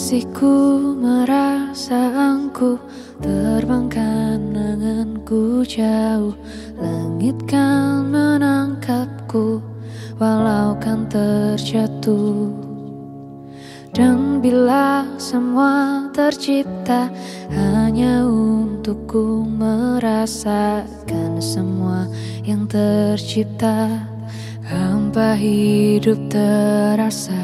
Kasihku merasa angku Terbangkan anganku jauh. Langit kan menangkapku Walau kan terjatuh. Dan bila semua tercipta Hanya untukku merasakan semua yang tercipta. Hampa hidup terasa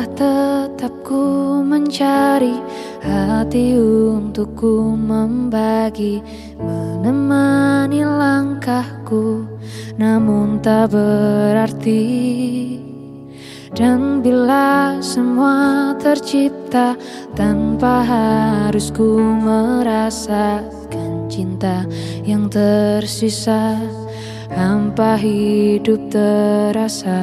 Lelah tetap ku mencari hati untukku membagi Menemani langkahku namun tak berarti. Dan bila semua tercipta tanpa harus ku merasakan cinta yang tersisa Hampa hidup terasa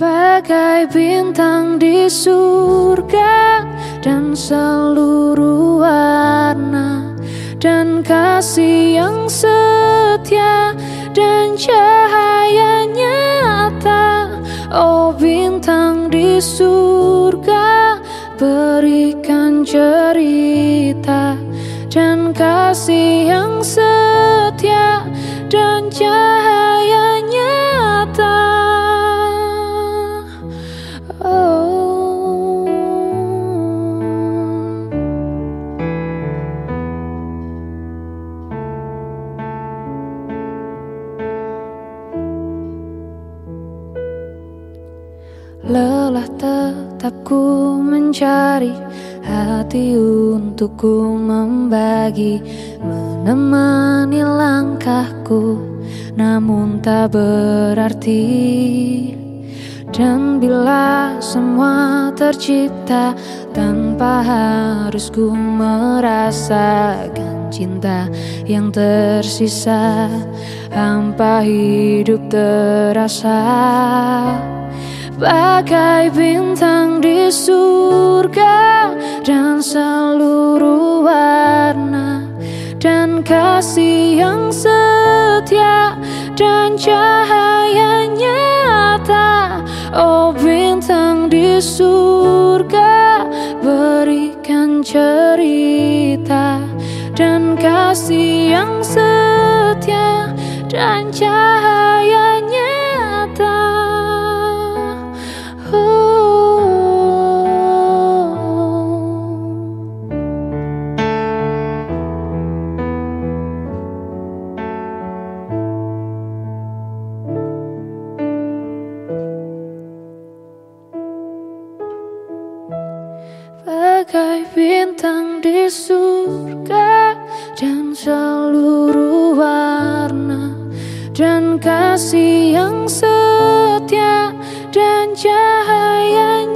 Bagai bintang di surga dan seluruh warna Dan kasih yang setia dan cahaya nyata. Oh bintang di surga berikan cerita Dan kasih yang setia dan cahaya Lelah tetap ku mencari hati untukku membagi Menemani langkahku namun tak berarti Dan bila semua tercipta tanpa harus ku merasakan cinta yang tersisa Hampa hidup terasa Bagai bintang di surga dan seluruh warna Dan kasih yang setia dan cahaya nyata. Oh bintang di surga berikan cerita Dan kasih yang setia dan cahaya Bintang di surga dan seluruh warna Dan kasih yang setia dan cahaya